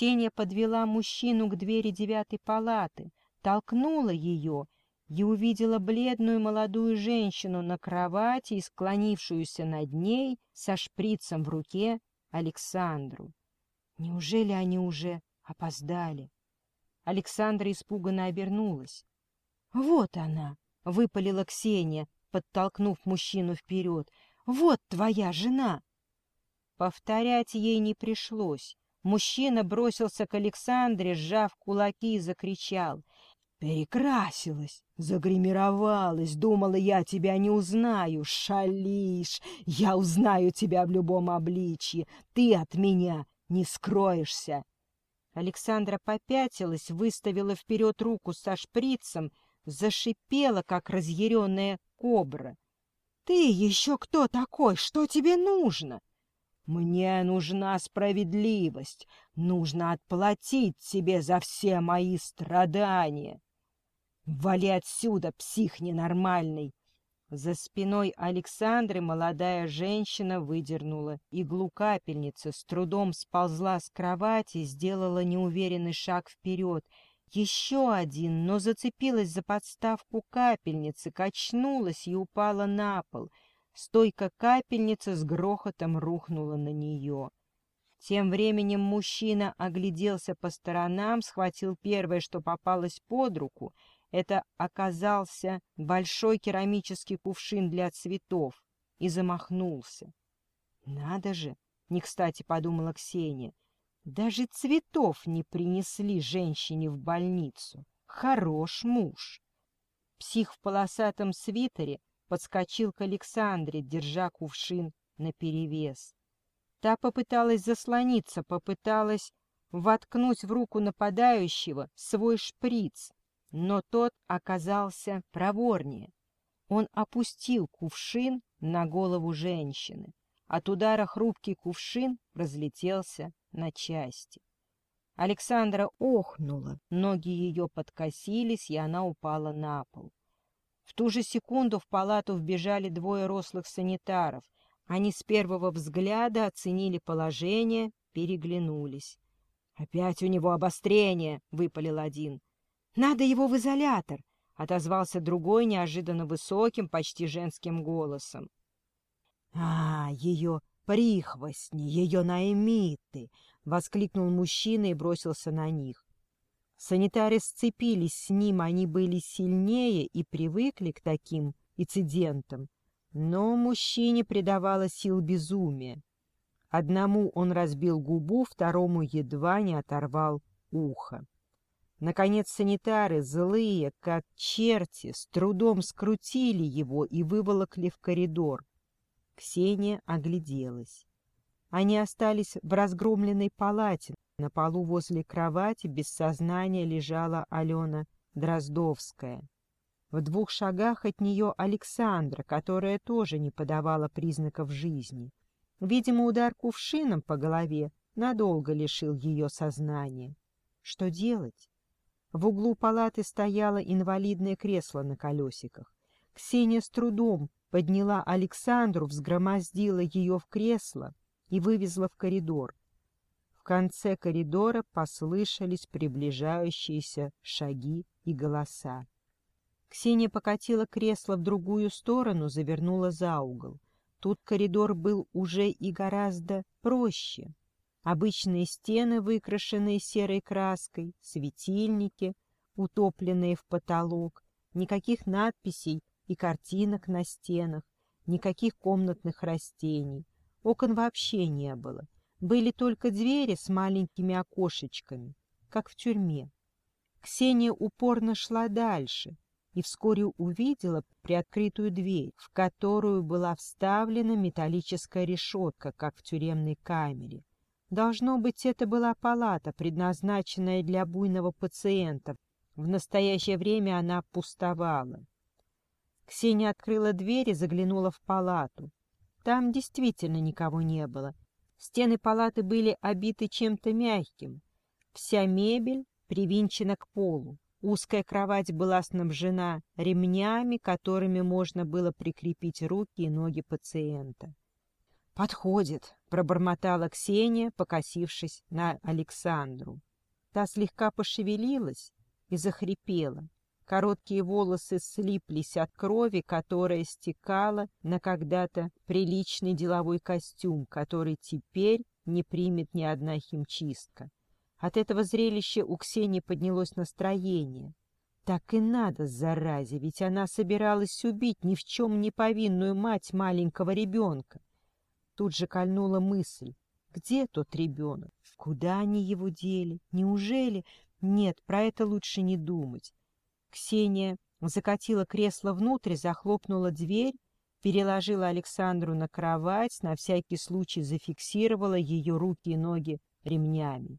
Ксения подвела мужчину к двери девятой палаты, толкнула ее и увидела бледную молодую женщину на кровати и склонившуюся над ней со шприцем в руке Александру. Неужели они уже опоздали? Александра испуганно обернулась. — Вот она! — выпалила Ксения, подтолкнув мужчину вперед. — Вот твоя жена! Повторять ей не пришлось. Мужчина бросился к Александре, сжав кулаки, и закричал. «Перекрасилась, загримировалась, думала, я тебя не узнаю, шалишь, я узнаю тебя в любом обличье, ты от меня не скроешься!» Александра попятилась, выставила вперед руку со шприцем, зашипела, как разъяренная кобра. «Ты еще кто такой? Что тебе нужно?» Мне нужна справедливость, нужно отплатить тебе за все мои страдания. Вали отсюда, псих ненормальный!» За спиной Александры молодая женщина выдернула иглу капельницы, с трудом сползла с кровати, сделала неуверенный шаг вперед. Еще один, но зацепилась за подставку капельницы, качнулась и упала на пол — Стойка капельницы с грохотом рухнула на нее. Тем временем мужчина огляделся по сторонам, схватил первое, что попалось под руку. Это оказался большой керамический кувшин для цветов и замахнулся. «Надо же!» — не кстати подумала Ксения. «Даже цветов не принесли женщине в больницу. Хорош муж!» Псих в полосатом свитере подскочил к Александре, держа кувшин наперевес. Та попыталась заслониться, попыталась воткнуть в руку нападающего свой шприц, но тот оказался проворнее. Он опустил кувшин на голову женщины. От удара хрупкий кувшин разлетелся на части. Александра охнула, ноги ее подкосились, и она упала на пол. В ту же секунду в палату вбежали двое рослых санитаров. Они с первого взгляда оценили положение, переглянулись. «Опять у него обострение!» — выпалил один. «Надо его в изолятор!» — отозвался другой неожиданно высоким, почти женским голосом. «А, ее прихвостни, ее наймиты!» — воскликнул мужчина и бросился на них. Санитары сцепились с ним, они были сильнее и привыкли к таким инцидентам. Но мужчине придавало сил безумие. Одному он разбил губу, второму едва не оторвал ухо. Наконец санитары, злые, как черти, с трудом скрутили его и выволокли в коридор. Ксения огляделась. Они остались в разгромленной палате, на полу возле кровати без сознания лежала Алена Дроздовская. В двух шагах от нее Александра, которая тоже не подавала признаков жизни. Видимо, удар кувшином по голове надолго лишил ее сознания. Что делать? В углу палаты стояло инвалидное кресло на колесиках. Ксения с трудом подняла Александру, взгромоздила ее в кресло и вывезла в коридор. В конце коридора послышались приближающиеся шаги и голоса. Ксения покатила кресло в другую сторону, завернула за угол. Тут коридор был уже и гораздо проще. Обычные стены, выкрашенные серой краской, светильники, утопленные в потолок, никаких надписей и картинок на стенах, никаких комнатных растений. Окон вообще не было — были только двери с маленькими окошечками, как в тюрьме. Ксения упорно шла дальше и вскоре увидела приоткрытую дверь, в которую была вставлена металлическая решетка, как в тюремной камере. Должно быть, это была палата, предназначенная для буйного пациента. В настоящее время она пустовала. Ксения открыла дверь и заглянула в палату. Там действительно никого не было, Стены палаты были обиты чем-то мягким. Вся мебель привинчена к полу. Узкая кровать была снабжена ремнями, которыми можно было прикрепить руки и ноги пациента. «Подходит», — пробормотала Ксения, покосившись на Александру. Та слегка пошевелилась и захрипела. Короткие волосы слиплись от крови, которая стекала на когда-то приличный деловой костюм, который теперь не примет ни одна химчистка. От этого зрелища у Ксении поднялось настроение. Так и надо, заразе, ведь она собиралась убить ни в чем не повинную мать маленького ребенка. Тут же кольнула мысль. Где тот ребенок? Куда они его дели? Неужели? Нет, про это лучше не думать. Ксения закатила кресло внутрь, захлопнула дверь, переложила Александру на кровать, на всякий случай зафиксировала ее руки и ноги ремнями.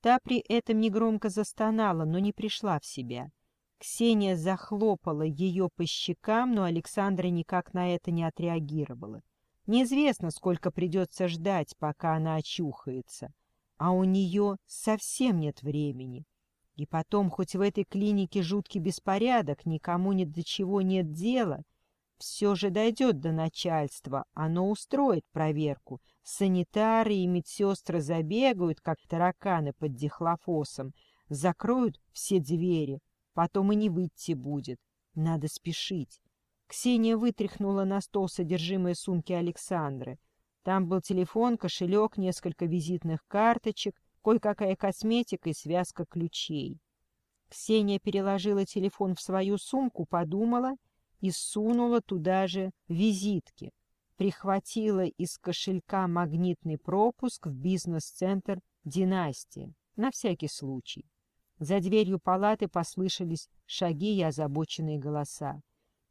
Та при этом негромко застонала, но не пришла в себя. Ксения захлопала ее по щекам, но Александра никак на это не отреагировала. Неизвестно, сколько придется ждать, пока она очухается. А у нее совсем нет времени. И потом, хоть в этой клинике жуткий беспорядок, никому ни до чего нет дела, все же дойдет до начальства, оно устроит проверку. Санитары и медсестры забегают, как тараканы под дихлофосом, закроют все двери, потом и не выйти будет. Надо спешить. Ксения вытряхнула на стол содержимое сумки Александры. Там был телефон, кошелек, несколько визитных карточек, кое-какая косметика и связка ключей. Ксения переложила телефон в свою сумку, подумала и сунула туда же визитки. Прихватила из кошелька магнитный пропуск в бизнес-центр «Династия» на всякий случай. За дверью палаты послышались шаги и озабоченные голоса.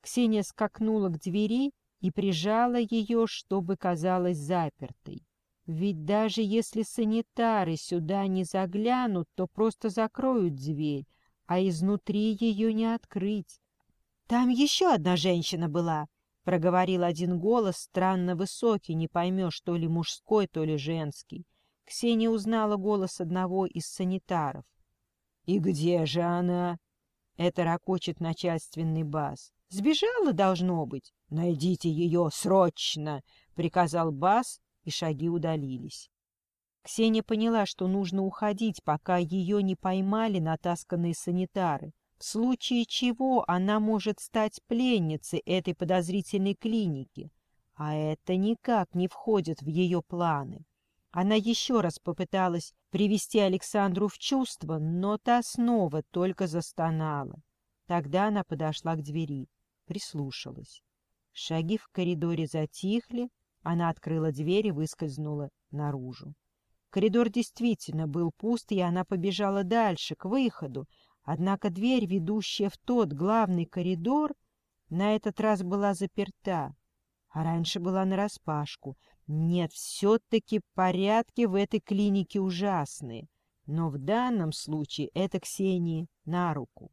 Ксения скакнула к двери и прижала ее, чтобы казалась запертой. Ведь даже если санитары сюда не заглянут, то просто закроют дверь, а изнутри ее не открыть. — Там еще одна женщина была, — проговорил один голос, странно высокий, не поймешь, то ли мужской, то ли женский. Ксения узнала голос одного из санитаров. — И где же она? — это ракочет начальственный бас. Сбежала, должно быть. Найдите ее срочно, — приказал Бас, и шаги удалились. Ксения поняла, что нужно уходить, пока ее не поймали натасканные санитары, в случае чего она может стать пленницей этой подозрительной клиники. А это никак не входит в ее планы. Она еще раз попыталась привести Александру в чувство, но та снова только застонала. Тогда она подошла к двери прислушалась. Шаги в коридоре затихли, она открыла дверь и выскользнула наружу. Коридор действительно был пуст, и она побежала дальше, к выходу, однако дверь, ведущая в тот главный коридор, на этот раз была заперта, а раньше была нараспашку. Нет, все-таки порядки в этой клинике ужасные, но в данном случае это Ксении на руку.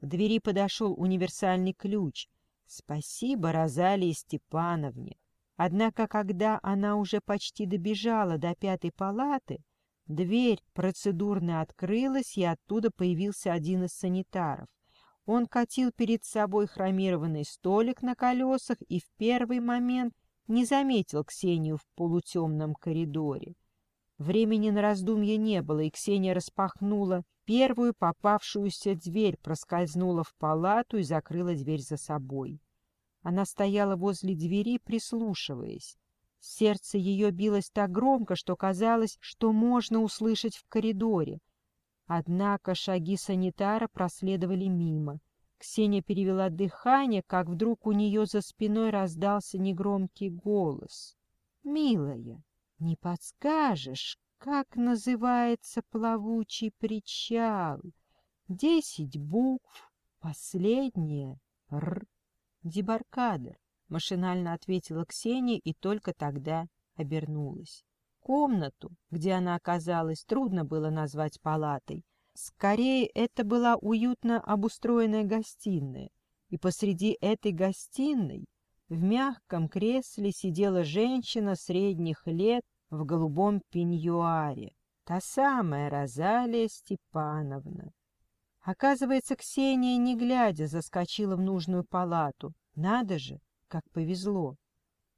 К двери подошел универсальный ключ. Спасибо Розалии Степановне. Однако, когда она уже почти добежала до пятой палаты, дверь процедурно открылась, и оттуда появился один из санитаров. Он катил перед собой хромированный столик на колесах и в первый момент не заметил Ксению в полутемном коридоре. Времени на раздумье не было, и Ксения распахнула первую попавшуюся дверь, проскользнула в палату и закрыла дверь за собой. Она стояла возле двери, прислушиваясь. Сердце ее билось так громко, что казалось, что можно услышать в коридоре. Однако шаги санитара проследовали мимо. Ксения перевела дыхание, как вдруг у нее за спиной раздался негромкий голос. «Милая, не подскажешь, как называется плавучий причал? Десять букв, последнее — «р». «Дебаркадер», — машинально ответила Ксения и только тогда обернулась. Комнату, где она оказалась, трудно было назвать палатой. Скорее, это была уютно обустроенная гостиная, и посреди этой гостиной в мягком кресле сидела женщина средних лет в голубом пеньюаре. Та самая Розалия Степановна. Оказывается, Ксения, не глядя, заскочила в нужную палату. Надо же, как повезло.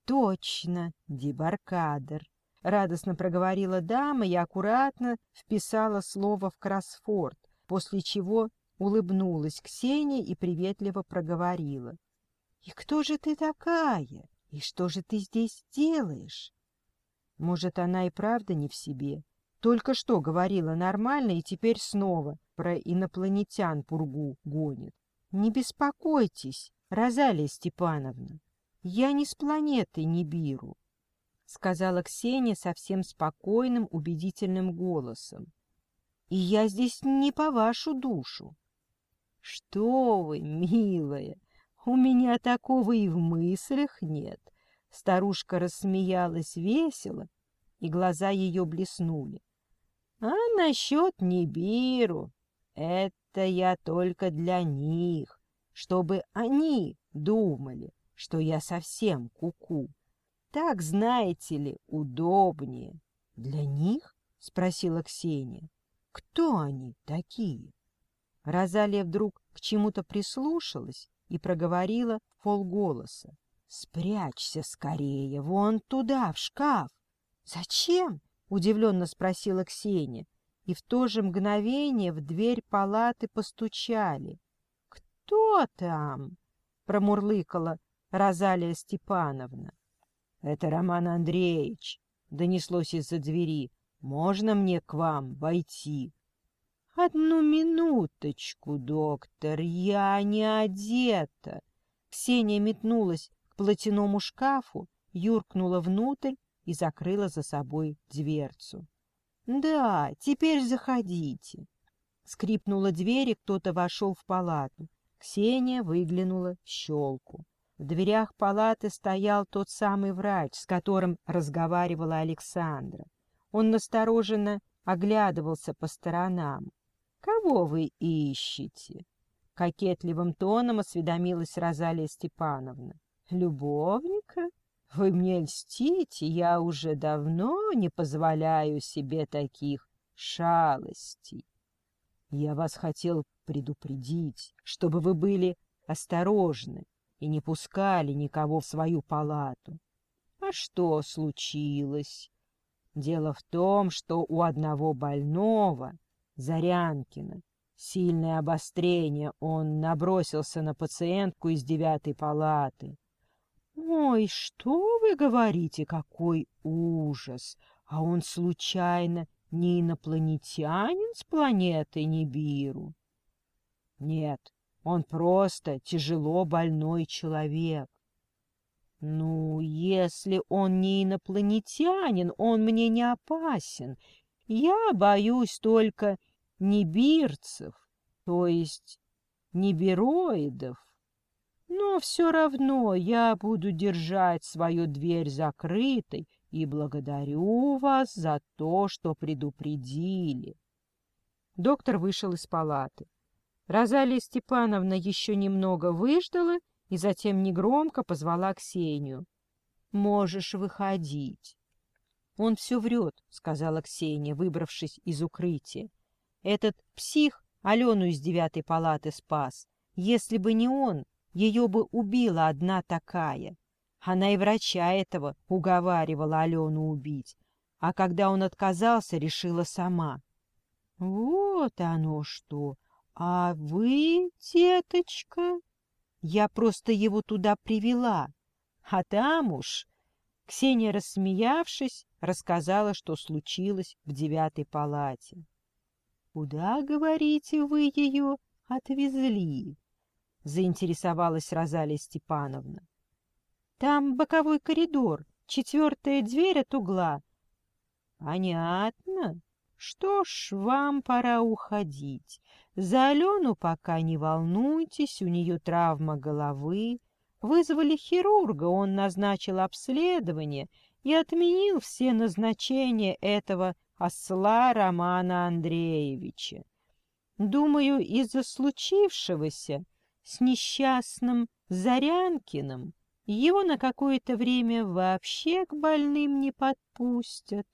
точно, дебаркадер. Радостно проговорила дама и аккуратно вписала слово в кроссфорд, после чего улыбнулась Ксении и приветливо проговорила. — И кто же ты такая? И что же ты здесь делаешь? Может, она и правда не в себе. Только что говорила нормально и теперь снова про инопланетян пургу гонит. Не беспокойтесь, Розалия Степановна, я не с планеты Нибиру, — сказала Ксения совсем спокойным, убедительным голосом. И я здесь не по вашу душу. Что вы, милая, у меня такого и в мыслях нет. Старушка рассмеялась весело, и глаза ее блеснули. А насчет Нибиру, это я только для них, чтобы они думали, что я совсем куку. -ку. Так, знаете ли, удобнее. — Для них? — спросила Ксения. — Кто они такие? Розалия вдруг к чему-то прислушалась и проговорила полголоса. — Спрячься скорее, вон туда, в шкаф. — Зачем? — удивленно спросила Ксения. И в то же мгновение в дверь палаты постучали. — Кто там? — промурлыкала Розалия Степановна. — Это Роман Андреевич, — донеслось из-за двери. — Можно мне к вам войти? — Одну минуточку, доктор, я не одета. Ксения метнулась к платяному шкафу, юркнула внутрь и закрыла за собой дверцу. — Да, теперь заходите. Скрипнула дверь, и кто-то вошел в палату. Ксения выглянула в щелку. В дверях палаты стоял тот самый врач, с которым разговаривала Александра. Он настороженно оглядывался по сторонам. «Кого вы ищете?» Кокетливым тоном осведомилась Розалия Степановна. «Любовника? Вы мне льстите, я уже давно не позволяю себе таких шалостей. Я вас хотел предупредить, чтобы вы были осторожны и не пускали никого в свою палату. А что случилось? Дело в том, что у одного больного, Зарянкина, сильное обострение, он набросился на пациентку из девятой палаты. «Ой, что вы говорите, какой ужас! А он случайно не инопланетянин с планеты Нибиру?» «Нет, он просто тяжело больной человек. Ну, если он не инопланетянин, он мне не опасен. Я боюсь только небирцев, то есть небероидов. Но все равно я буду держать свою дверь закрытой и благодарю вас за то, что предупредили. Доктор вышел из палаты. Розалия Степановна еще немного выждала и затем негромко позвала Ксению. «Можешь выходить». «Он все врет», — сказала Ксения, выбравшись из укрытия. «Этот псих Алену из девятой палаты спас. Если бы не он, ее бы убила одна такая. Она и врача этого уговаривала Алену убить, а когда он отказался, решила сама». «Вот оно что!» «А вы, деточка?» «Я просто его туда привела. А там уж...» Ксения, рассмеявшись, рассказала, что случилось в девятой палате. «Куда, говорите, вы ее отвезли?» — заинтересовалась Розалия Степановна. «Там боковой коридор, четвертая дверь от угла». «Понятно. Что ж, вам пора уходить. За Алену пока не волнуйтесь, у нее травма головы. Вызвали хирурга, он назначил обследование и отменил все назначения этого осла Романа Андреевича. Думаю, из-за случившегося с несчастным Зарянкиным его на какое-то время вообще к больным не подпустят.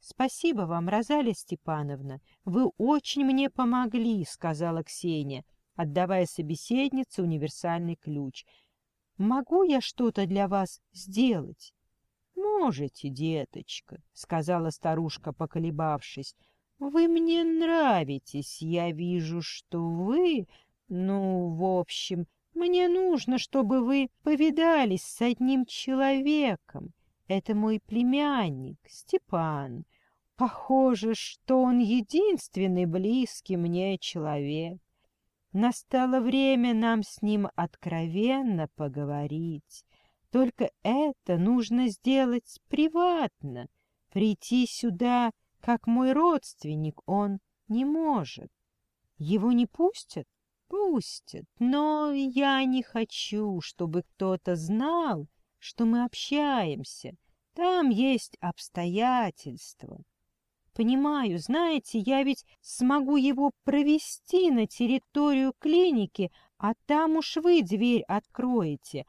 «Спасибо вам, Розалия Степановна. Вы очень мне помогли», — сказала Ксения, отдавая собеседнице универсальный ключ. могу я что-то для вас сделать? — Можете, деточка, — сказала старушка, поколебавшись. — Вы мне нравитесь, я вижу, что вы... Ну, в общем, мне нужно, чтобы вы повидались с одним человеком. Это мой племянник, Степан. Похоже, что он единственный близкий мне человек. Настало время нам с ним откровенно поговорить. Только это нужно сделать приватно. Прийти сюда, как мой родственник, он не может. Его не пустят? Пустят. Но я не хочу, чтобы кто-то знал, что мы общаемся. Там есть обстоятельства. Понимаю, знаете, я ведь смогу его провести на территорию клиники, а там уж вы дверь откроете.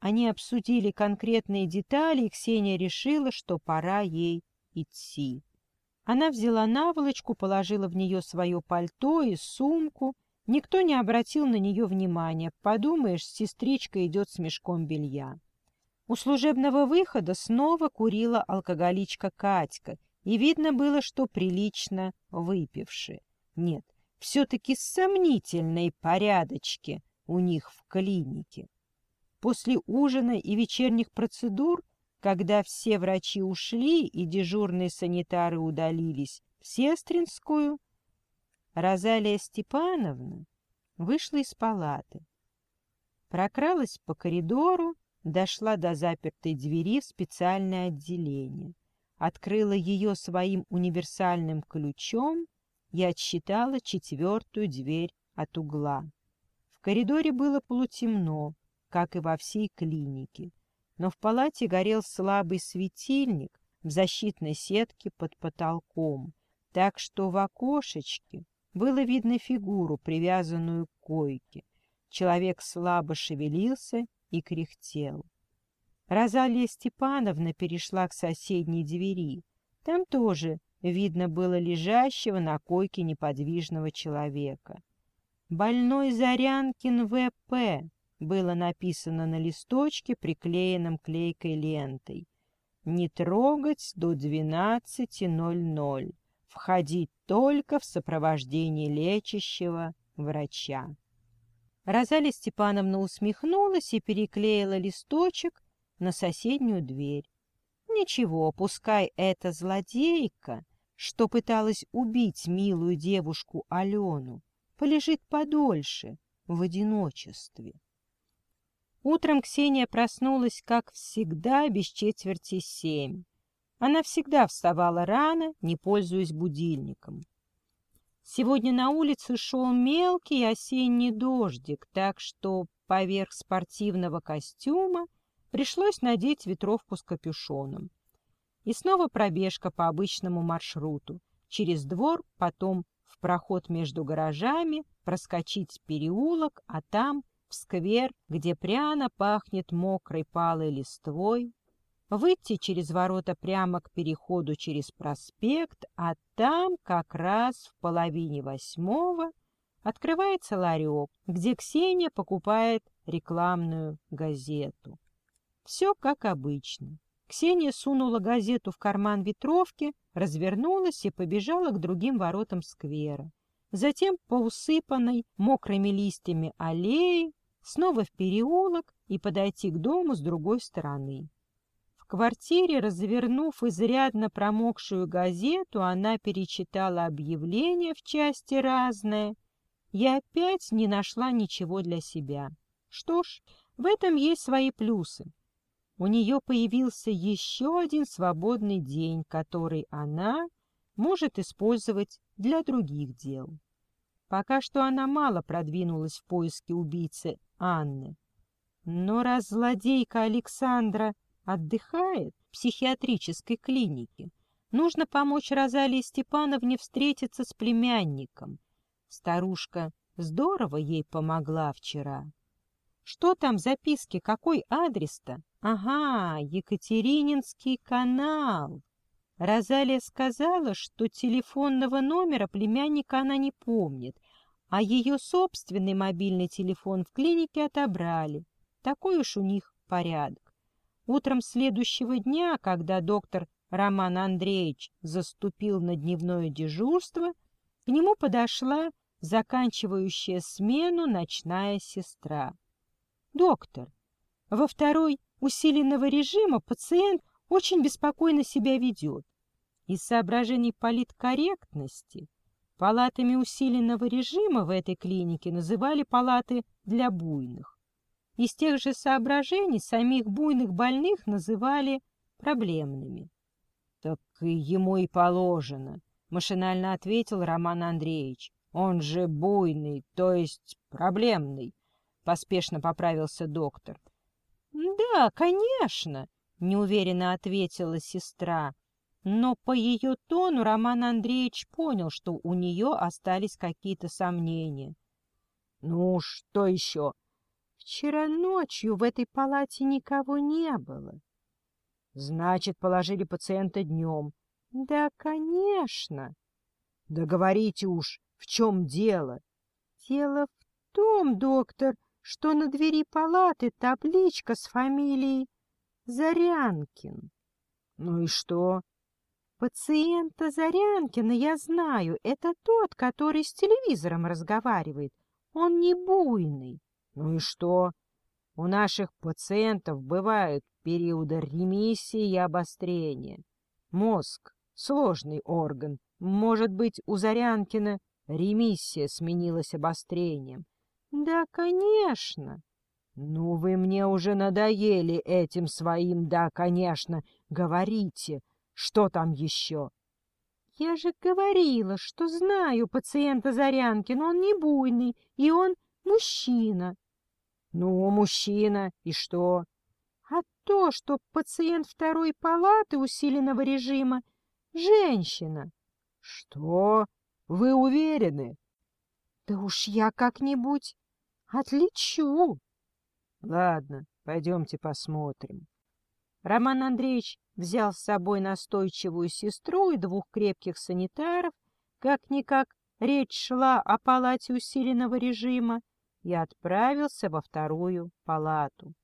Они обсудили конкретные детали, и Ксения решила, что пора ей идти. Она взяла наволочку, положила в нее свое пальто и сумку. Никто не обратил на нее внимания. Подумаешь, сестричка идет с мешком белья. У служебного выхода снова курила алкоголичка Катька — и видно было, что прилично выпивши. Нет, все-таки сомнительные порядочки у них в клинике. После ужина и вечерних процедур, когда все врачи ушли и дежурные санитары удалились в Сестринскую, Розалия Степановна вышла из палаты. Прокралась по коридору, дошла до запертой двери в специальное отделение открыла ее своим универсальным ключом и отсчитала четвертую дверь от угла. В коридоре было полутемно, как и во всей клинике, но в палате горел слабый светильник в защитной сетке под потолком, так что в окошечке было видно фигуру, привязанную к койке. Человек слабо шевелился и кряхтел. Розалия Степановна перешла к соседней двери. Там тоже видно было лежащего на койке неподвижного человека. «Больной Зарянкин В.П.» было написано на листочке, приклеенном клейкой лентой. «Не трогать до 12.00. Входить только в сопровождении лечащего врача». Розалия Степановна усмехнулась и переклеила листочек на соседнюю дверь. Ничего, пускай эта злодейка, что пыталась убить милую девушку Алену, полежит подольше в одиночестве. Утром Ксения проснулась, как всегда, без четверти семь. Она всегда вставала рано, не пользуясь будильником. Сегодня на улице шел мелкий осенний дождик, так что поверх спортивного костюма Пришлось надеть ветровку с капюшоном. И снова пробежка по обычному маршруту. Через двор, потом в проход между гаражами, проскочить переулок, а там в сквер, где пряно пахнет мокрой палой листвой, выйти через ворота прямо к переходу через проспект, а там как раз в половине восьмого открывается ларек, где Ксения покупает рекламную газету. Все как обычно. Ксения сунула газету в карман ветровки, развернулась и побежала к другим воротам сквера. Затем по усыпанной мокрыми листьями аллее, снова в переулок и подойти к дому с другой стороны. Квартире, развернув изрядно промокшую газету, она перечитала объявление в части «Разное» и опять не нашла ничего для себя. Что ж, в этом есть свои плюсы у нее появился еще один свободный день, который она может использовать для других дел. Пока что она мало продвинулась в поиске убийцы Анны. Но раз злодейка Александра отдыхает в психиатрической клинике, нужно помочь Розалии Степановне встретиться с племянником. Старушка здорово ей помогла вчера. Что там в записке, какой адрес-то? Ага, Екатерининский канал. Розалия сказала, что телефонного номера племянника она не помнит, а ее собственный мобильный телефон в клинике отобрали. такой уж у них порядок. Утром следующего дня, когда доктор Роман Андреевич заступил на дневное дежурство, к нему подошла заканчивающая смену ночная сестра. «Доктор, во второй усиленного режима пациент очень беспокойно себя ведет. Из соображений политкорректности палатами усиленного режима в этой клинике называли палаты для буйных. Из тех же соображений самих буйных больных называли проблемными. — Так и ему и положено, — машинально ответил Роман Андреевич. — Он же буйный, то есть проблемный, — поспешно поправился доктор. — Да, конечно, — неуверенно ответила сестра. Но по ее тону Роман Андреевич понял, что у нее остались какие-то сомнения. — Ну, что еще? — Вчера ночью в этой палате никого не было. — Значит, положили пациента днем. — Да, конечно. — Да говорите уж, в чем дело? — Дело в том, доктор, что на двери палаты табличка с фамилией Зарянкин. — Ну и что? Пациента Зарянкина я знаю. Это тот, который с телевизором разговаривает. Он не буйный. Ну и что? У наших пациентов бывают периоды ремиссии и обострения. Мозг — сложный орган. Может быть, у Зарянкина ремиссия сменилась обострением. Да, конечно. Ну, вы мне уже надоели этим своим «да, конечно». Говорите, что там еще? Я же говорила, что знаю пациента Зарянкина, он не буйный, и он мужчина. Ну, мужчина, и что? А то, что пациент второй палаты усиленного режима — женщина. Что? Вы уверены? Да уж я как-нибудь отличу. Ладно, пойдемте посмотрим. Роман Андреевич взял с собой настойчивую сестру и двух крепких санитаров, как-никак речь шла о палате усиленного режима, и отправился во вторую палату.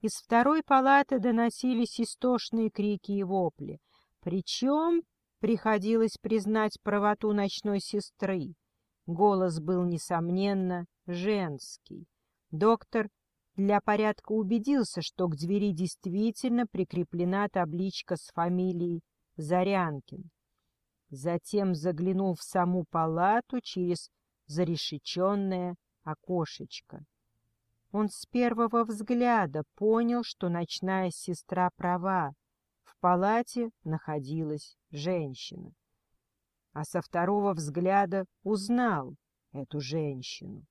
Из второй палаты доносились истошные крики и вопли, причем приходилось признать правоту ночной сестры. Голос был, несомненно, женский. Доктор для порядка убедился, что к двери действительно прикреплена табличка с фамилией Зарянкин. Затем заглянул в саму палату через зарешеченное окошечко. Он с первого взгляда понял, что ночная сестра права. В палате находилась женщина. А со второго взгляда узнал эту женщину.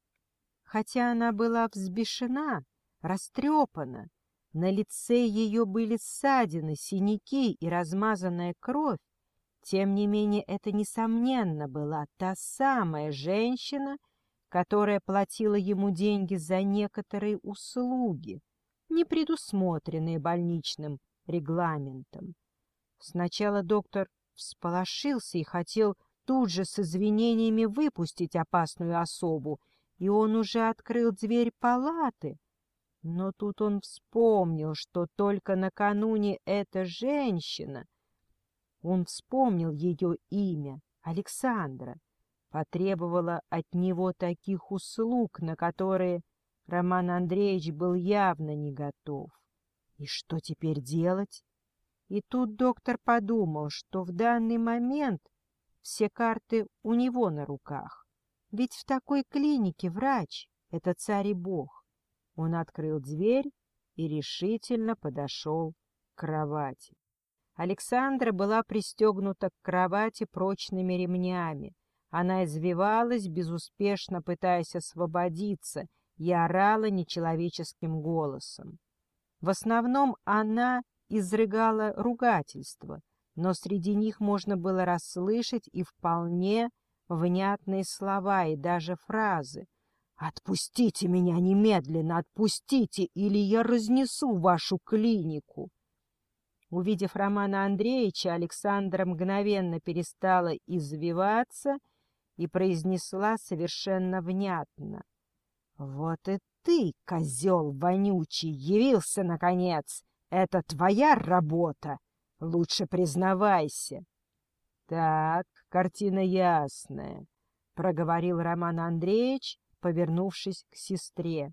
Хотя она была взбешена, растрепана, на лице ее были ссадины, синяки и размазанная кровь, тем не менее это, несомненно, была та самая женщина, которая платила ему деньги за некоторые услуги, не предусмотренные больничным регламентом. Сначала доктор всполошился и хотел тут же с извинениями выпустить опасную особу, и он уже открыл дверь палаты. Но тут он вспомнил, что только накануне эта женщина... Он вспомнил ее имя, Александра, потребовала от него таких услуг, на которые Роман Андреевич был явно не готов. И что теперь делать? И тут доктор подумал, что в данный момент все карты у него на руках. Ведь в такой клинике врач — это царь и бог. Он открыл дверь и решительно подошел к кровати. Александра была пристегнута к кровати прочными ремнями. Она извивалась, безуспешно пытаясь освободиться, и орала нечеловеческим голосом. В основном она изрыгала ругательства, но среди них можно было расслышать и вполне внятные слова и даже фразы. «Отпустите меня немедленно, отпустите, или я разнесу вашу клинику!» Увидев Романа Андреевича, Александра мгновенно перестала извиваться и произнесла совершенно внятно. «Вот и ты, козел вонючий, явился, наконец! Это твоя работа! Лучше признавайся!» «Так, картина ясная», — проговорил Роман Андреевич, повернувшись к сестре.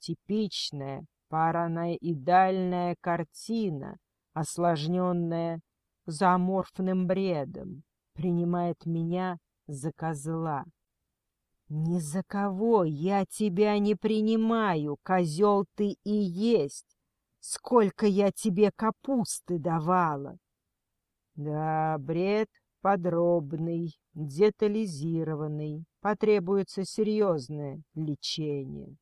«Типичная параноидальная картина, осложненная заморфным бредом, принимает меня за козла. «Ни за кого я тебя не принимаю, козел ты и есть! Сколько я тебе капусты давала!» «Да, бред подробный, детализированный, потребуется серьезное лечение».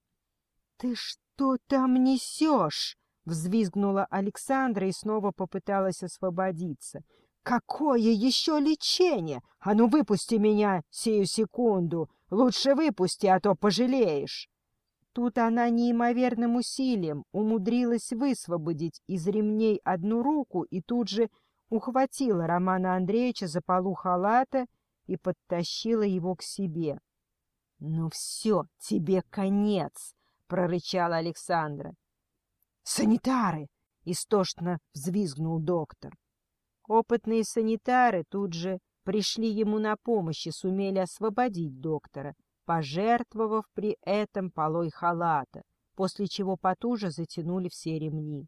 «Ты что там несешь?» — взвизгнула Александра и снова попыталась освободиться. «Какое еще лечение? А ну выпусти меня сию секунду! Лучше выпусти, а то пожалеешь!» Тут она неимоверным усилием умудрилась высвободить из ремней одну руку и тут же ухватила Романа Андреевича за полу халата и подтащила его к себе. — Ну все, тебе конец! — прорычала Александра. «Санитары!» — истошно взвизгнул доктор. Опытные санитары тут же пришли ему на помощь и сумели освободить доктора, пожертвовав при этом полой халата, после чего потуже затянули все ремни.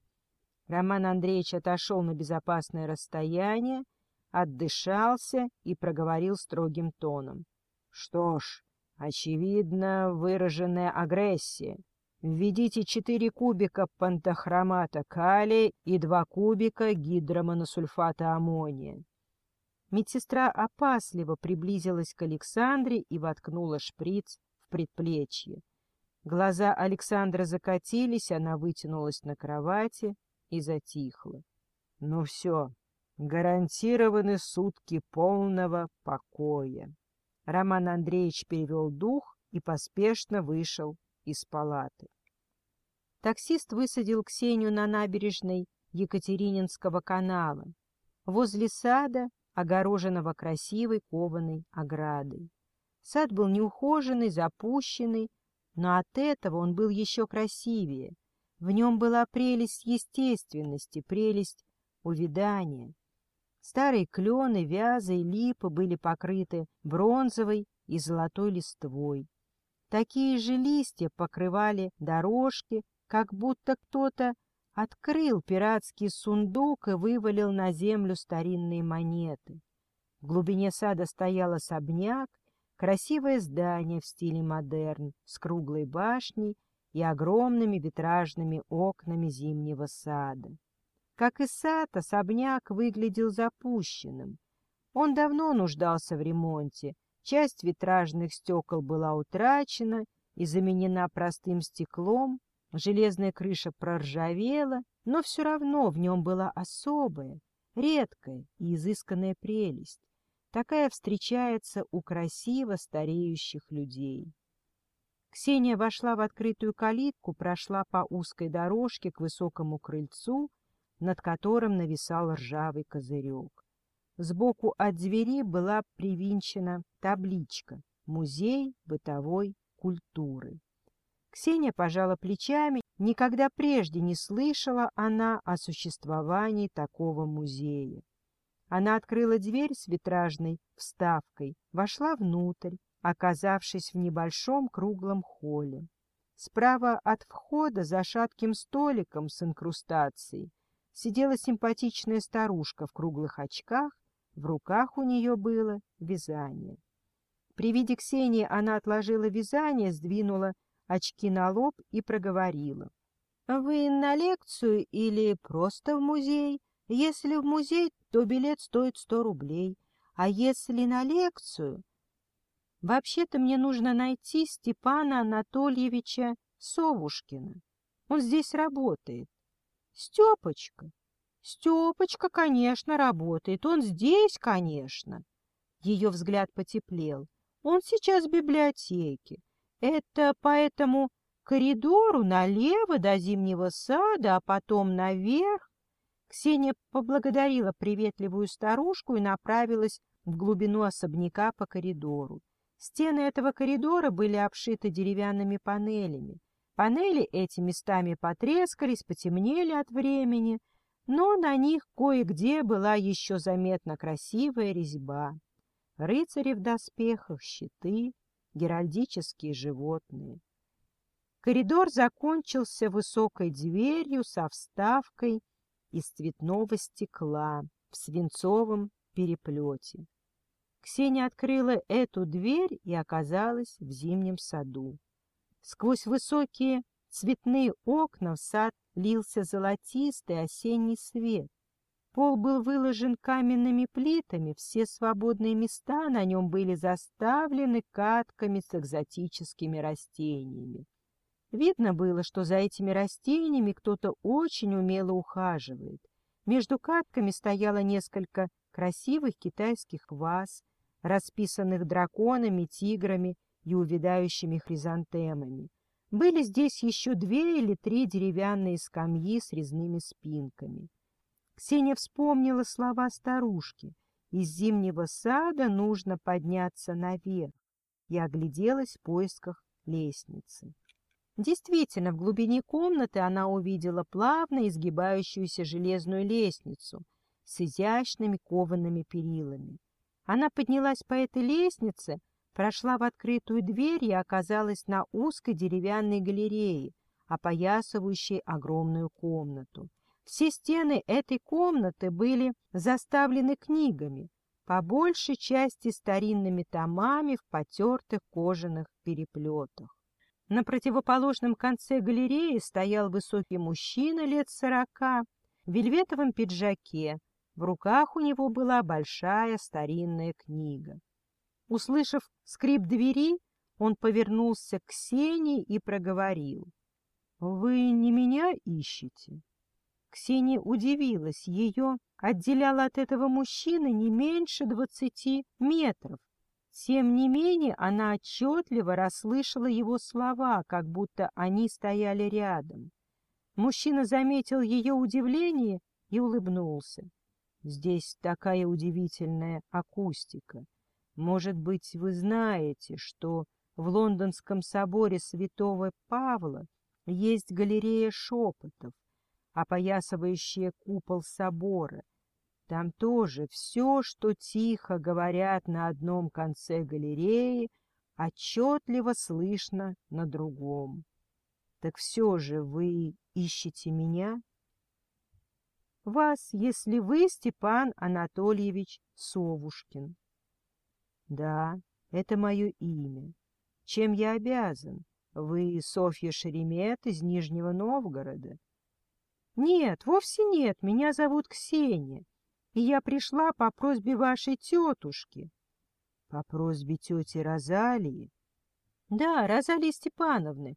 Роман Андреевич отошел на безопасное расстояние, отдышался и проговорил строгим тоном. — Что ж, очевидно, выраженная агрессия. Введите четыре кубика пантохромата калия и два кубика гидромоносульфата аммония. Медсестра опасливо приблизилась к Александре и воткнула шприц в предплечье. Глаза Александра закатились, она вытянулась на кровати и затихла. Ну все, гарантированы сутки полного покоя. Роман Андреевич перевел дух и поспешно вышел из палаты. Таксист высадил Ксению на набережной Екатерининского канала, возле сада, огороженного красивой кованой оградой. Сад был неухоженный, запущенный, но от этого он был еще красивее. В нем была прелесть естественности, прелесть увядания. Старые клены, вязы и липы были покрыты бронзовой и золотой листвой. Такие же листья покрывали дорожки, как будто кто-то открыл пиратский сундук и вывалил на землю старинные монеты. В глубине сада стоял особняк, красивое здание в стиле модерн с круглой башней и огромными витражными окнами зимнего сада. Как и сад, особняк выглядел запущенным. Он давно нуждался в ремонте, Часть витражных стекол была утрачена и заменена простым стеклом, железная крыша проржавела, но все равно в нем была особая, редкая и изысканная прелесть. Такая встречается у красиво стареющих людей. Ксения вошла в открытую калитку, прошла по узкой дорожке к высокому крыльцу, над которым нависал ржавый козырек. Сбоку от двери была привинчена табличка «Музей бытовой культуры». Ксения пожала плечами, никогда прежде не слышала она о существовании такого музея. Она открыла дверь с витражной вставкой, вошла внутрь, оказавшись в небольшом круглом холле. Справа от входа за шатким столиком с инкрустацией сидела симпатичная старушка в круглых очках в руках у нее было вязание. При виде Ксении она отложила вязание, сдвинула очки на лоб и проговорила. — Вы на лекцию или просто в музей? Если в музей, то билет стоит сто рублей. А если на лекцию? Вообще-то мне нужно найти Степана Анатольевича Совушкина. Он здесь работает. Степочка, Степочка, конечно, работает. Он здесь, конечно. Ее взгляд потеплел. Он сейчас в библиотеке. Это по этому коридору налево до зимнего сада, а потом наверх. Ксения поблагодарила приветливую старушку и направилась в глубину особняка по коридору. Стены этого коридора были обшиты деревянными панелями. Панели эти местами потрескались, потемнели от времени, но на них кое-где была еще заметна красивая резьба. Рыцари в доспехах, щиты, геральдические животные. Коридор закончился высокой дверью со вставкой из цветного стекла в свинцовом переплете. Ксения открыла эту дверь и оказалась в зимнем саду. Сквозь высокие цветные окна в сад лился золотистый осенний свет. Пол был выложен каменными плитами, все свободные места на нем были заставлены катками с экзотическими растениями. Видно было, что за этими растениями кто-то очень умело ухаживает. Между катками стояло несколько красивых китайских ваз, расписанных драконами, тиграми и увядающими хризантемами. Были здесь еще две или три деревянные скамьи с резными спинками. Ксения вспомнила слова старушки. Из зимнего сада нужно подняться наверх и огляделась в поисках лестницы. Действительно, в глубине комнаты она увидела плавно изгибающуюся железную лестницу с изящными коваными перилами. Она поднялась по этой лестнице, прошла в открытую дверь и оказалась на узкой деревянной галерее, опоясывающей огромную комнату. Все стены этой комнаты были заставлены книгами, по большей части старинными томами в потертых кожаных переплетах. На противоположном конце галереи стоял высокий мужчина лет сорока в вельветовом пиджаке. В руках у него была большая старинная книга. Услышав скрип двери, он повернулся к Ксении и проговорил. — Вы не меня ищете? Ксения удивилась. Ее отделяло от этого мужчины не меньше двадцати метров. Тем не менее, она отчетливо расслышала его слова, как будто они стояли рядом. Мужчина заметил ее удивление и улыбнулся. «Здесь такая удивительная акустика. Может быть, вы знаете, что в Лондонском соборе святого Павла есть галерея шепотов, опоясывающая купол собора, там тоже все, что тихо говорят на одном конце галереи, отчетливо слышно на другом. Так все же вы ищете меня? Вас, если вы Степан Анатольевич Совушкин. Да, это мое имя. Чем я обязан? Вы Софья Шеремет из Нижнего Новгорода? Нет, вовсе нет, меня зовут Ксения и я пришла по просьбе вашей тетушки. — По просьбе тети Розалии? — Да, Розалии Степановны.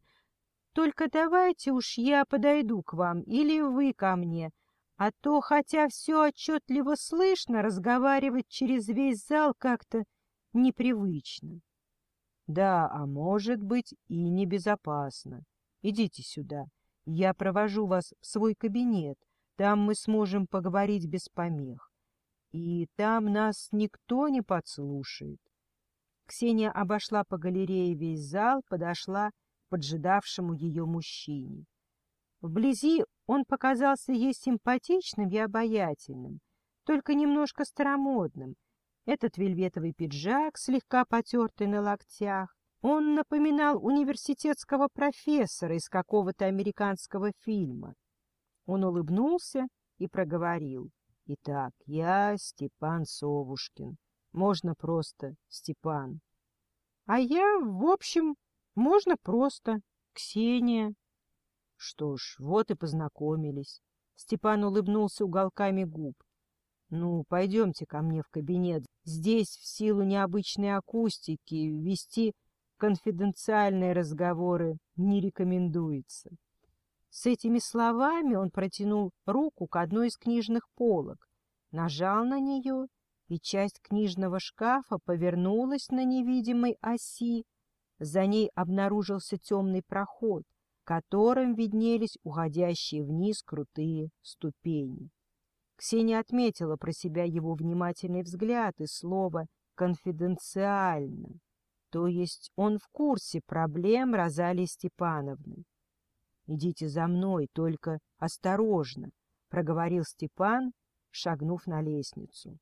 Только давайте уж я подойду к вам, или вы ко мне, а то, хотя все отчетливо слышно, разговаривать через весь зал как-то непривычно. — Да, а может быть и небезопасно. Идите сюда, я провожу вас в свой кабинет, там мы сможем поговорить без помех. И там нас никто не подслушает. Ксения обошла по галерее весь зал, подошла к поджидавшему ее мужчине. Вблизи он показался ей симпатичным и обаятельным, только немножко старомодным. Этот вельветовый пиджак, слегка потертый на локтях, он напоминал университетского профессора из какого-то американского фильма. Он улыбнулся и проговорил. «Итак, я Степан Совушкин. Можно просто Степан». «А я, в общем, можно просто Ксения». Что ж, вот и познакомились. Степан улыбнулся уголками губ. «Ну, пойдемте ко мне в кабинет. Здесь, в силу необычной акустики, вести конфиденциальные разговоры не рекомендуется». С этими словами он протянул руку к одной из книжных полок, нажал на нее, и часть книжного шкафа повернулась на невидимой оси. За ней обнаружился темный проход, которым виднелись уходящие вниз крутые ступени. Ксения отметила про себя его внимательный взгляд и слово «конфиденциально», то есть он в курсе проблем Розалии Степановны. Идите за мной, только осторожно, — проговорил Степан, шагнув на лестницу.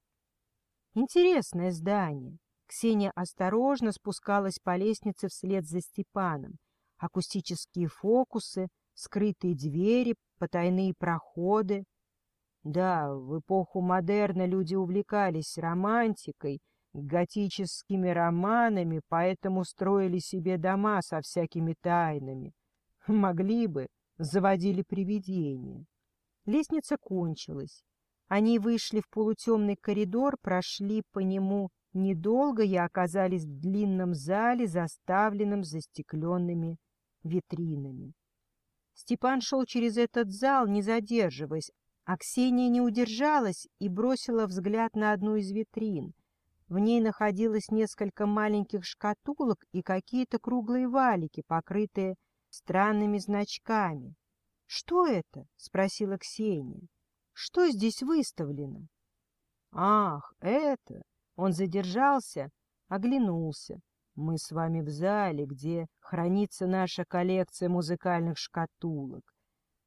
Интересное здание. Ксения осторожно спускалась по лестнице вслед за Степаном. Акустические фокусы, скрытые двери, потайные проходы. Да, в эпоху модерна люди увлекались романтикой, готическими романами, поэтому строили себе дома со всякими тайнами. Могли бы, заводили привидения. Лестница кончилась. Они вышли в полутемный коридор, прошли по нему недолго и оказались в длинном зале, заставленном застекленными витринами. Степан шел через этот зал, не задерживаясь, а Ксения не удержалась и бросила взгляд на одну из витрин. В ней находилось несколько маленьких шкатулок и какие-то круглые валики, покрытые странными значками. — Что это? — спросила Ксения. — Что здесь выставлено? — Ах, это! Он задержался, оглянулся. Мы с вами в зале, где хранится наша коллекция музыкальных шкатулок.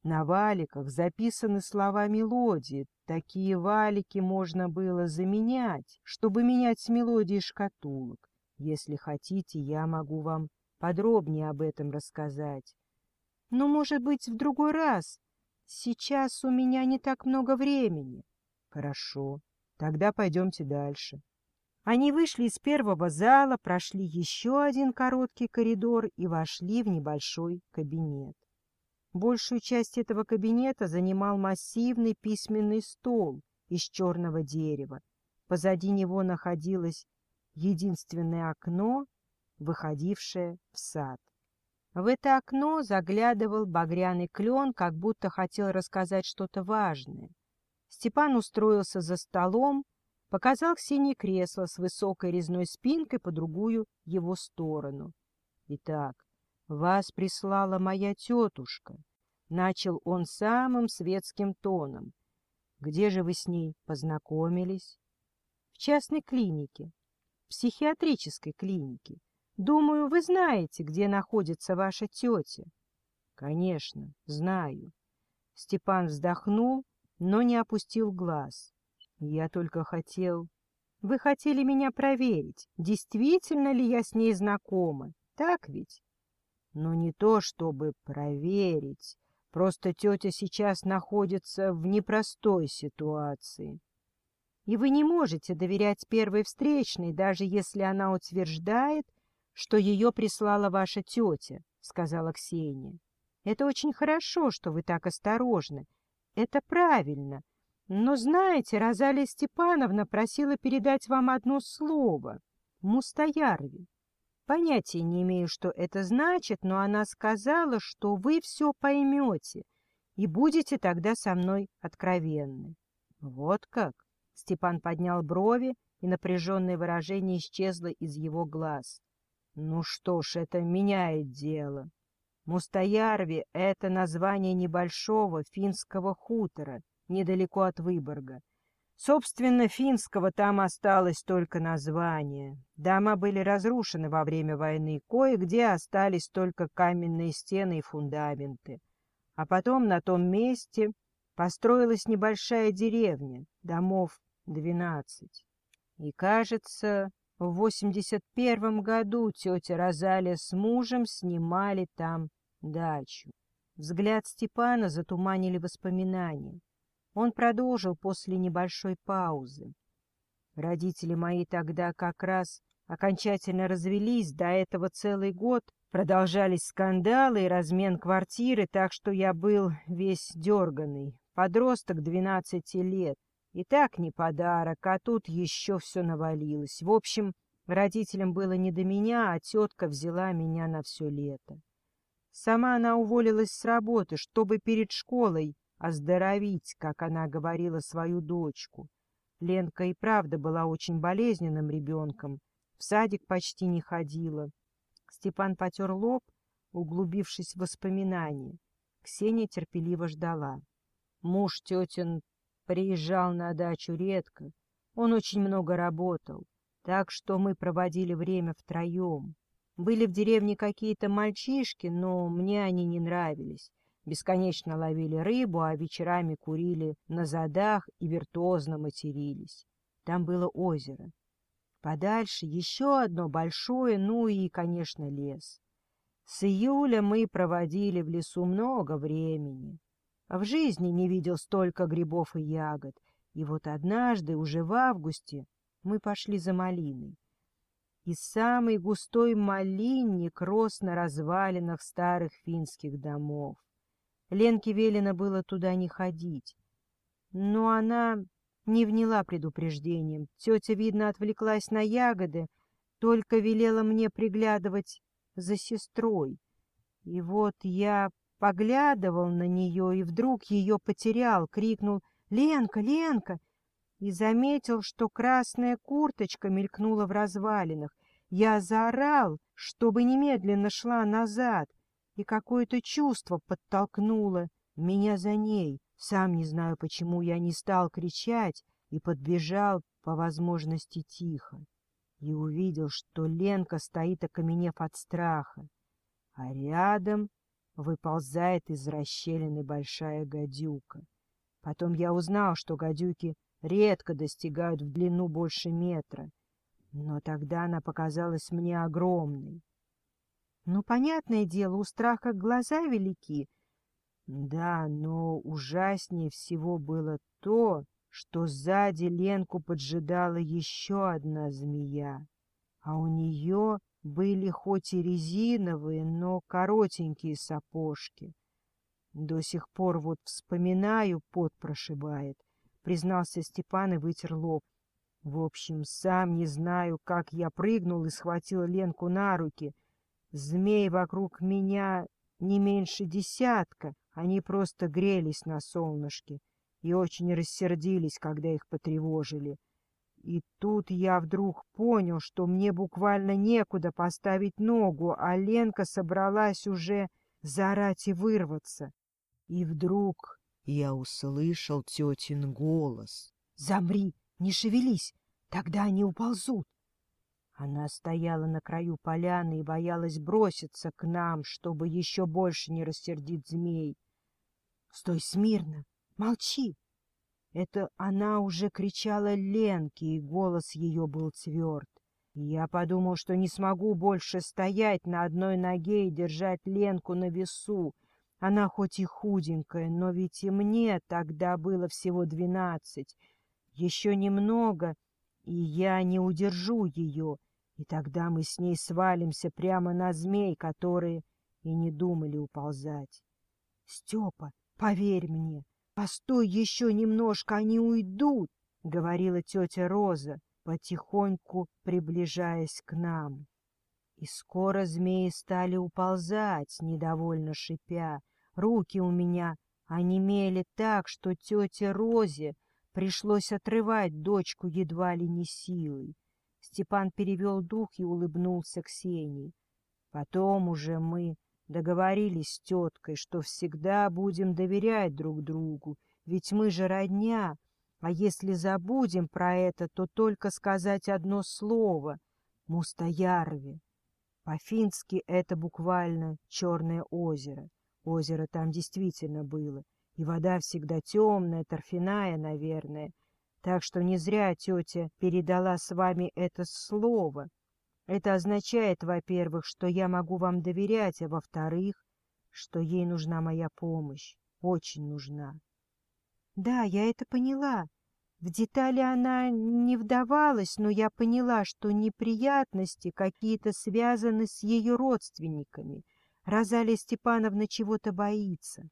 На валиках записаны слова мелодии. Такие валики можно было заменять, чтобы менять мелодии шкатулок. Если хотите, я могу вам подробнее об этом рассказать. Но, может быть, в другой раз. Сейчас у меня не так много времени. Хорошо, тогда пойдемте дальше. Они вышли из первого зала, прошли еще один короткий коридор и вошли в небольшой кабинет. Большую часть этого кабинета занимал массивный письменный стол из черного дерева. Позади него находилось единственное окно, выходившее в сад. В это окно заглядывал багряный клен, как будто хотел рассказать что-то важное. Степан устроился за столом, показал синее кресло с высокой резной спинкой по другую его сторону. «Итак, вас прислала моя тетушка», — начал он самым светским тоном. «Где же вы с ней познакомились?» «В частной клинике, психиатрической клинике. Думаю, вы знаете, где находится ваша тетя. Конечно, знаю. Степан вздохнул, но не опустил глаз. Я только хотел... Вы хотели меня проверить, действительно ли я с ней знакома, так ведь? Но не то, чтобы проверить. Просто тетя сейчас находится в непростой ситуации. И вы не можете доверять первой встречной, даже если она утверждает, что ее прислала ваша тетя, — сказала Ксения. — Это очень хорошо, что вы так осторожны. Это правильно. Но, знаете, Розалия Степановна просила передать вам одно слово — Мустоярви. Понятия не имею, что это значит, но она сказала, что вы все поймете и будете тогда со мной откровенны. — Вот как? — Степан поднял брови, и напряженное выражение исчезло из его глаз. Ну что ж, это меняет дело. Мустоярви — это название небольшого финского хутора, недалеко от Выборга. Собственно, финского там осталось только название. Дома были разрушены во время войны, кое-где остались только каменные стены и фундаменты. А потом на том месте построилась небольшая деревня, домов двенадцать. И, кажется, в 81 году тетя Розалия с мужем снимали там дачу. Взгляд Степана затуманили воспоминания. Он продолжил после небольшой паузы. Родители мои тогда как раз окончательно развелись, до этого целый год продолжались скандалы и размен квартиры, так что я был весь дерганый, подросток двенадцати лет. И так не подарок, а тут еще все навалилось. В общем, родителям было не до меня, а тетка взяла меня на все лето. Сама она уволилась с работы, чтобы перед школой оздоровить, как она говорила, свою дочку. Ленка и правда была очень болезненным ребенком, в садик почти не ходила. Степан потер лоб, углубившись в воспоминания. Ксения терпеливо ждала. Муж тетин Приезжал на дачу редко, он очень много работал, так что мы проводили время втроем. Были в деревне какие-то мальчишки, но мне они не нравились. Бесконечно ловили рыбу, а вечерами курили на задах и виртуозно матерились. Там было озеро. Подальше еще одно большое, ну и, конечно, лес. С июля мы проводили в лесу много времени. В жизни не видел столько грибов и ягод. И вот однажды, уже в августе, мы пошли за малиной. И самый густой малинник рос на развалинах старых финских домов. Ленке велено было туда не ходить. Но она не вняла предупреждением. Тетя, видно, отвлеклась на ягоды, только велела мне приглядывать за сестрой. И вот я поглядывал на нее и вдруг ее потерял, крикнул «Ленка, Ленка!» и заметил, что красная курточка мелькнула в развалинах. Я заорал, чтобы немедленно шла назад, и какое-то чувство подтолкнуло меня за ней. Сам не знаю, почему я не стал кричать и подбежал по возможности тихо. И увидел, что Ленка стоит, окаменев от страха, а рядом выползает из расщелины большая гадюка. Потом я узнал, что гадюки редко достигают в длину больше метра, но тогда она показалась мне огромной. Ну, понятное дело, у страха глаза велики. Да, но ужаснее всего было то, что сзади Ленку поджидала еще одна змея, а у нее были хоть и резиновые, но коротенькие сапожки. До сих пор вот вспоминаю, пот прошибает, признался Степан и вытер лоб. В общем, сам не знаю, как я прыгнул и схватил Ленку на руки. Змей вокруг меня не меньше десятка, они просто грелись на солнышке и очень рассердились, когда их потревожили. И тут я вдруг понял, что мне буквально некуда поставить ногу, а Ленка собралась уже заорать и вырваться. И вдруг я услышал тетин голос. «Замри, не шевелись, тогда они уползут». Она стояла на краю поляны и боялась броситься к нам, чтобы еще больше не рассердить змей. «Стой смирно, молчи!» Это она уже кричала Ленке, и голос ее был тверд. Я подумал, что не смогу больше стоять на одной ноге и держать Ленку на весу. Она хоть и худенькая, но ведь и мне тогда было всего двенадцать. Еще немного, и я не удержу ее, и тогда мы с ней свалимся прямо на змей, которые и не думали уползать. Степа, поверь мне, «Постой еще немножко, они уйдут», — говорила тетя Роза, потихоньку приближаясь к нам. И скоро змеи стали уползать, недовольно шипя. Руки у меня онемели так, что тете Розе пришлось отрывать дочку едва ли не силой. Степан перевел дух и улыбнулся Ксении. Потом уже мы Договорились с теткой, что всегда будем доверять друг другу, ведь мы же родня, а если забудем про это, то только сказать одно слово — Мустоярви. По-фински это буквально Черное озеро. Озеро там действительно было, и вода всегда темная, торфяная, наверное. Так что не зря тетя передала с вами это слово. Это означает, во-первых, что я могу вам доверять, а во-вторых, что ей нужна моя помощь, очень нужна. Да, я это поняла. В детали она не вдавалась, но я поняла, что неприятности какие-то связаны с ее родственниками. Розалия Степановна чего-то боится,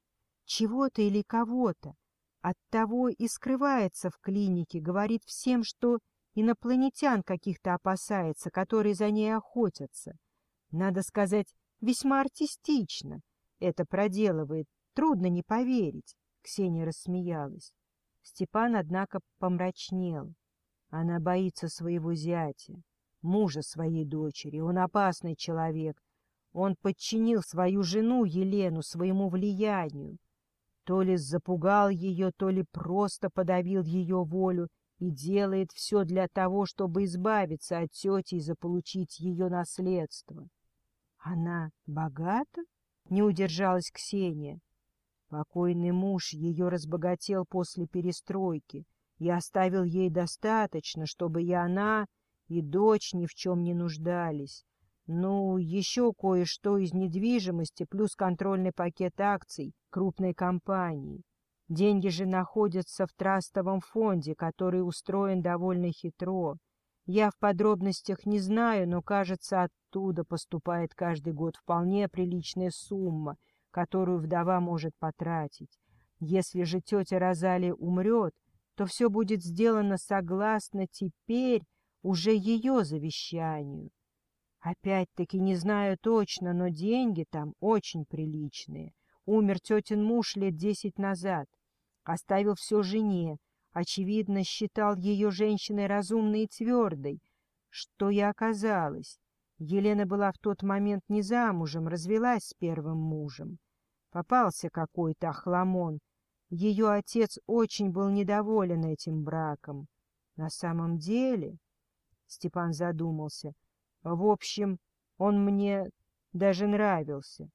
чего-то или кого-то. Оттого и скрывается в клинике, говорит всем, что инопланетян каких-то опасается, которые за ней охотятся. Надо сказать, весьма артистично это проделывает, трудно не поверить. Ксения рассмеялась. Степан, однако, помрачнел. Она боится своего зятя, мужа своей дочери. Он опасный человек. Он подчинил свою жену Елену своему влиянию. То ли запугал ее, то ли просто подавил ее волю и делает все для того, чтобы избавиться от тети и заполучить ее наследство. Она богата? Не удержалась Ксения. Покойный муж ее разбогател после перестройки и оставил ей достаточно, чтобы и она, и дочь ни в чем не нуждались. Ну, еще кое-что из недвижимости, плюс контрольный пакет акций крупной компании. Деньги же находятся в трастовом фонде, который устроен довольно хитро. Я в подробностях не знаю, но, кажется, оттуда поступает каждый год вполне приличная сумма — которую вдова может потратить. Если же тетя Розали умрет, то все будет сделано согласно теперь уже ее завещанию. Опять-таки не знаю точно, но деньги там очень приличные. Умер тетин муж лет десять назад. Оставил все жене. Очевидно, считал ее женщиной разумной и твердой. Что и оказалось. Елена была в тот момент не замужем, развелась с первым мужем. Попался какой-то охламон. Ее отец очень был недоволен этим браком. На самом деле, Степан задумался, в общем, он мне даже нравился.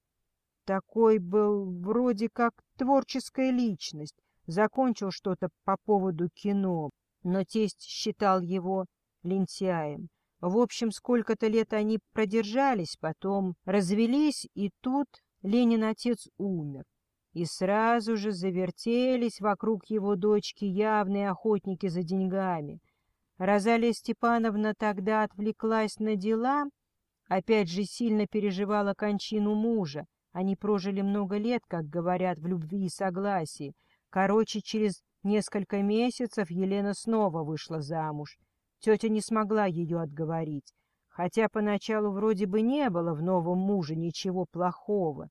Такой был вроде как творческая личность, закончил что-то по поводу кино, но тесть считал его лентяем. В общем, сколько-то лет они продержались, потом развелись, и тут Ленин отец умер, и сразу же завертелись вокруг его дочки явные охотники за деньгами. Розалия Степановна тогда отвлеклась на дела, опять же сильно переживала кончину мужа. Они прожили много лет, как говорят, в любви и согласии. Короче, через несколько месяцев Елена снова вышла замуж. Тетя не смогла ее отговорить хотя поначалу вроде бы не было в новом муже ничего плохого.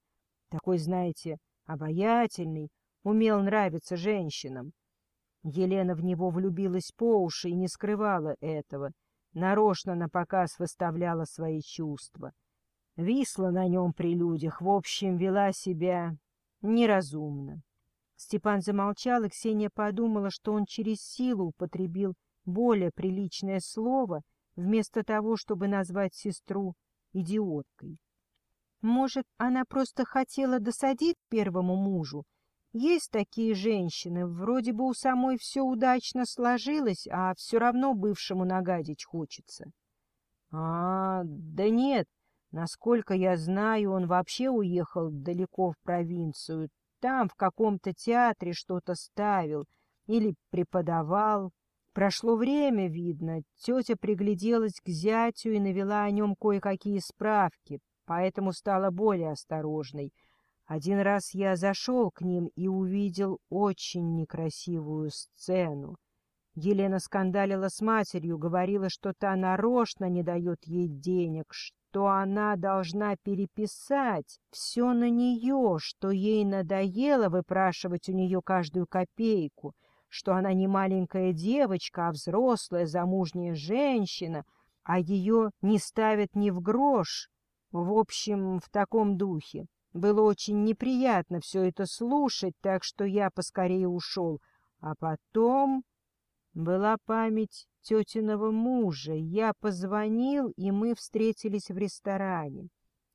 Такой, знаете, обаятельный, умел нравиться женщинам. Елена в него влюбилась по уши и не скрывала этого, нарочно на показ выставляла свои чувства. Висла на нем при людях, в общем, вела себя неразумно. Степан замолчал, и Ксения подумала, что он через силу употребил более приличное слово — вместо того, чтобы назвать сестру идиоткой. Может, она просто хотела досадить первому мужу? Есть такие женщины, вроде бы у самой все удачно сложилось, а все равно бывшему нагадить хочется. А, да нет, насколько я знаю, он вообще уехал далеко в провинцию. Там в каком-то театре что-то ставил или преподавал. Прошло время, видно, тетя пригляделась к зятю и навела о нем кое-какие справки, поэтому стала более осторожной. Один раз я зашел к ним и увидел очень некрасивую сцену. Елена скандалила с матерью, говорила, что та нарочно не дает ей денег, что она должна переписать все на нее, что ей надоело выпрашивать у нее каждую копейку — что она не маленькая девочка, а взрослая замужняя женщина, а ее не ставят ни в грош. В общем, в таком духе. Было очень неприятно все это слушать, так что я поскорее ушел. А потом была память тетиного мужа. Я позвонил, и мы встретились в ресторане.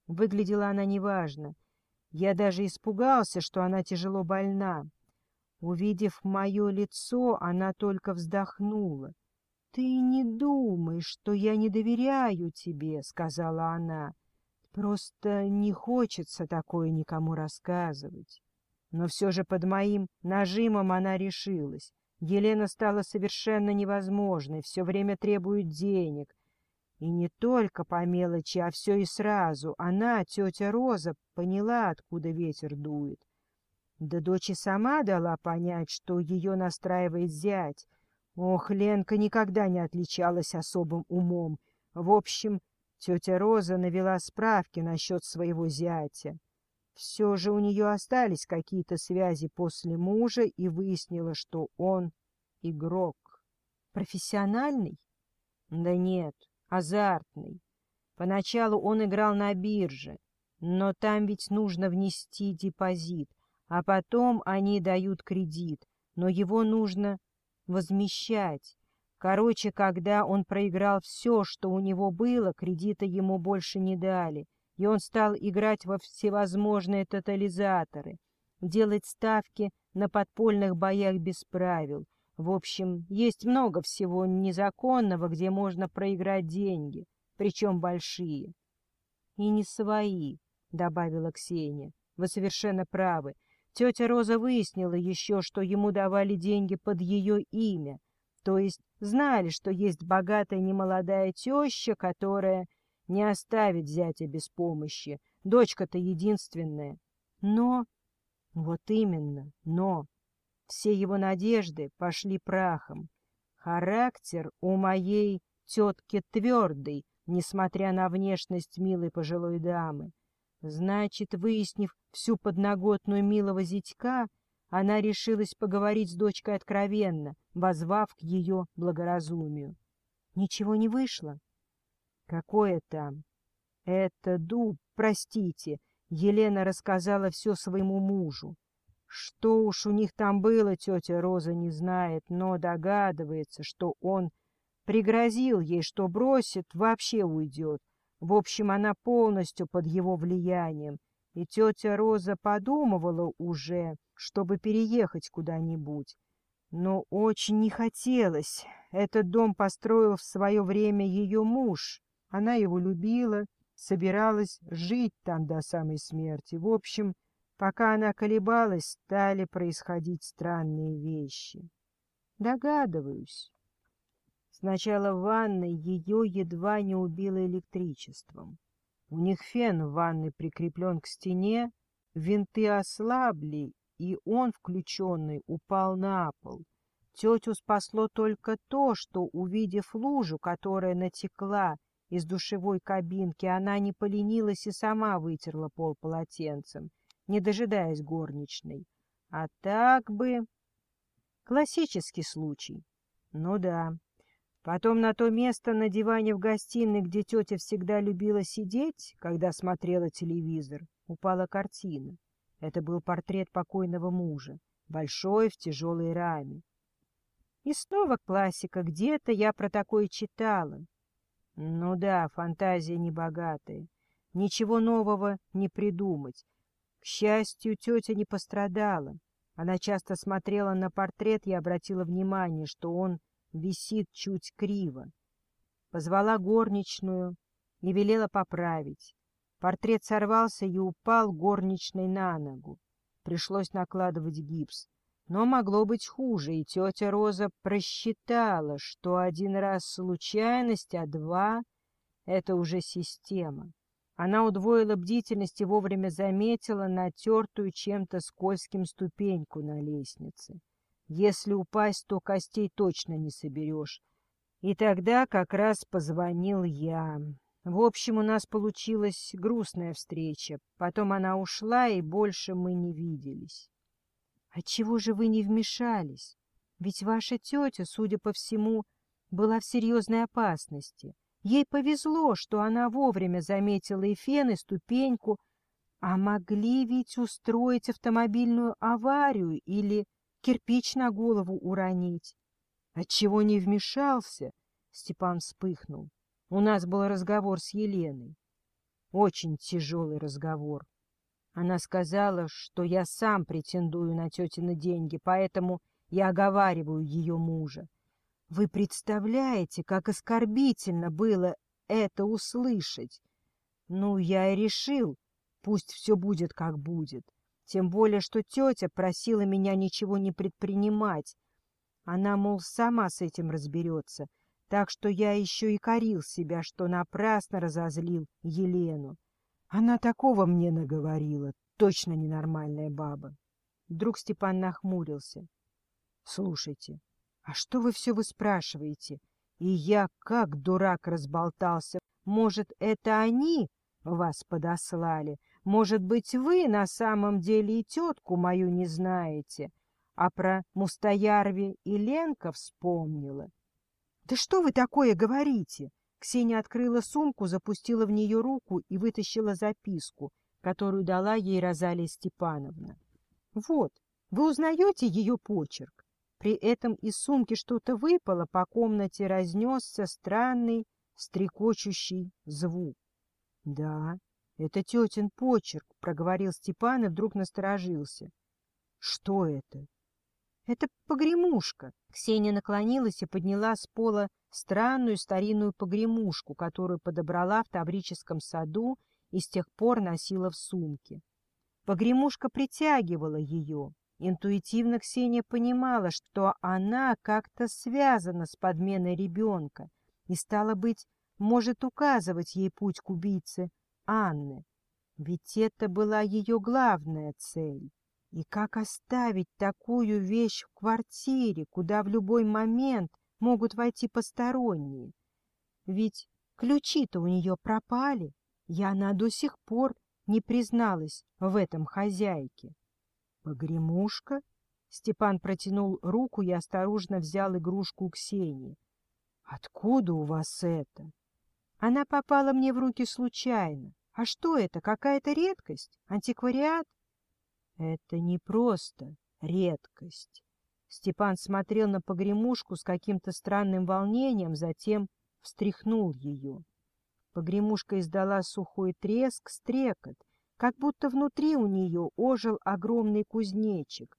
Выглядела она неважно. Я даже испугался, что она тяжело больна. Увидев мое лицо, она только вздохнула. — Ты не думай, что я не доверяю тебе, — сказала она. — Просто не хочется такое никому рассказывать. Но все же под моим нажимом она решилась. Елена стала совершенно невозможной, все время требует денег. И не только по мелочи, а все и сразу. Она, тетя Роза, поняла, откуда ветер дует. Да дочь сама дала понять, что ее настраивает зять. Ох, Ленка никогда не отличалась особым умом. В общем, тетя Роза навела справки насчет своего зятя. Все же у нее остались какие-то связи после мужа и выяснила, что он игрок. Профессиональный? Да нет, азартный. Поначалу он играл на бирже, но там ведь нужно внести депозит — а потом они дают кредит, но его нужно возмещать. Короче, когда он проиграл все, что у него было, кредита ему больше не дали, и он стал играть во всевозможные тотализаторы. делать ставки на подпольных боях без правил. В общем, есть много всего незаконного, где можно проиграть деньги, причем большие. — И не свои, — добавила Ксения. — Вы совершенно правы. Тетя Роза выяснила еще, что ему давали деньги под ее имя, то есть знали, что есть богатая немолодая теща, которая не оставит зятя без помощи. Дочка-то единственная. Но... Вот именно, но... Все его надежды пошли прахом. Характер у моей тетки твердый, несмотря на внешность милой пожилой дамы. Значит, выяснив всю подноготную милого зятька, она решилась поговорить с дочкой откровенно, возвав к ее благоразумию. Ничего не вышло. Какое там? Это дуб, простите. Елена рассказала все своему мужу. Что уж у них там было, тетя Роза не знает, но догадывается, что он пригрозил ей, что бросит, вообще уйдет. В общем, она полностью под его влиянием. И тетя Роза подумывала уже, чтобы переехать куда-нибудь. Но очень не хотелось. Этот дом построил в свое время ее муж. Она его любила, собиралась жить там до самой смерти. В общем, Пока она колебалась, стали происходить странные вещи. Догадываюсь. Сначала в ванной ее едва не убило электричеством. У них фен в ванной прикреплен к стене, винты ослабли, и он, включенный, упал на пол. Тетю спасло только то, что, увидев лужу, которая натекла из душевой кабинки, она не поленилась и сама вытерла пол полотенцем не дожидаясь горничной. А так бы... Классический случай. Ну да. Потом на то место на диване в гостиной, где тетя всегда любила сидеть, когда смотрела телевизор, упала картина. Это был портрет покойного мужа, большой в тяжелой раме. И снова классика, где-то я про такое читала. Ну да, фантазия небогатая. Ничего нового не придумать. К счастью, тетя не пострадала. Она часто смотрела на портрет и обратила внимание, что он висит чуть криво. Позвала горничную и велела поправить. Портрет сорвался и упал горничной на ногу. Пришлось накладывать гипс. Но могло быть хуже, и тетя Роза просчитала, что один раз случайность, а два — это уже система. Она удвоила бдительность и вовремя заметила натертую чем-то скользким ступеньку на лестнице. Если упасть, то костей точно не соберешь. И тогда как раз позвонил я. В общем, у нас получилась грустная встреча. Потом она ушла, и больше мы не виделись. — Отчего же вы не вмешались? Ведь ваша тетя, судя по всему, была в серьезной опасности. Ей повезло, что она вовремя заметила и фен, и ступеньку, а могли ведь устроить автомобильную аварию или кирпич на голову уронить. Отчего не вмешался? Степан вспыхнул. У нас был разговор с Еленой. Очень тяжелый разговор. Она сказала, что я сам претендую на тетины деньги, поэтому я оговариваю ее мужа. Вы представляете, как оскорбительно было это услышать? Ну, я и решил, пусть все будет, как будет. Тем более, что тетя просила меня ничего не предпринимать. Она, мол, сама с этим разберется. Так что я еще и корил себя, что напрасно разозлил Елену. Она такого мне наговорила, точно ненормальная баба. Вдруг Степан нахмурился. — Слушайте, а что вы все вы спрашиваете? И я, как дурак, разболтался. Может, это они вас подослали? Может быть, вы на самом деле и тетку мою не знаете? А про Мустоярви и Ленка вспомнила. Да что вы такое говорите? Ксения открыла сумку, запустила в нее руку и вытащила записку, которую дала ей Розалия Степановна. Вот, вы узнаете ее почерк? При этом из сумки что-то выпало, по комнате разнесся странный стрекочущий звук. — Да, это тетин почерк, — проговорил Степан и вдруг насторожился. Что это? Это погремушка. Ксения наклонилась и подняла с пола странную старинную погремушку, которую подобрала в Таврическом саду и с тех пор носила в сумке. Погремушка притягивала ее. Интуитивно Ксения понимала, что она как-то связана с подменой ребенка и, стало быть, может указывать ей путь к убийце Анны. Ведь это была ее главная цель. И как оставить такую вещь в квартире, куда в любой момент могут войти посторонние? Ведь ключи-то у нее пропали, и она до сих пор не призналась в этом хозяйке. «Погремушка?» Степан протянул руку и осторожно взял игрушку Ксении. «Откуда у вас это?» «Она попала мне в руки случайно. А что это, какая-то редкость? Антиквариат?» Это не просто редкость. Степан смотрел на погремушку с каким-то странным волнением, затем встряхнул ее. Погремушка издала сухой треск, стрекот, как будто внутри у нее ожил огромный кузнечик.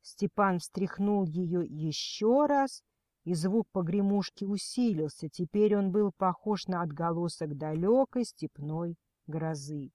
Степан встряхнул ее еще раз, и звук погремушки усилился. Теперь он был похож на отголосок далекой степной грозы.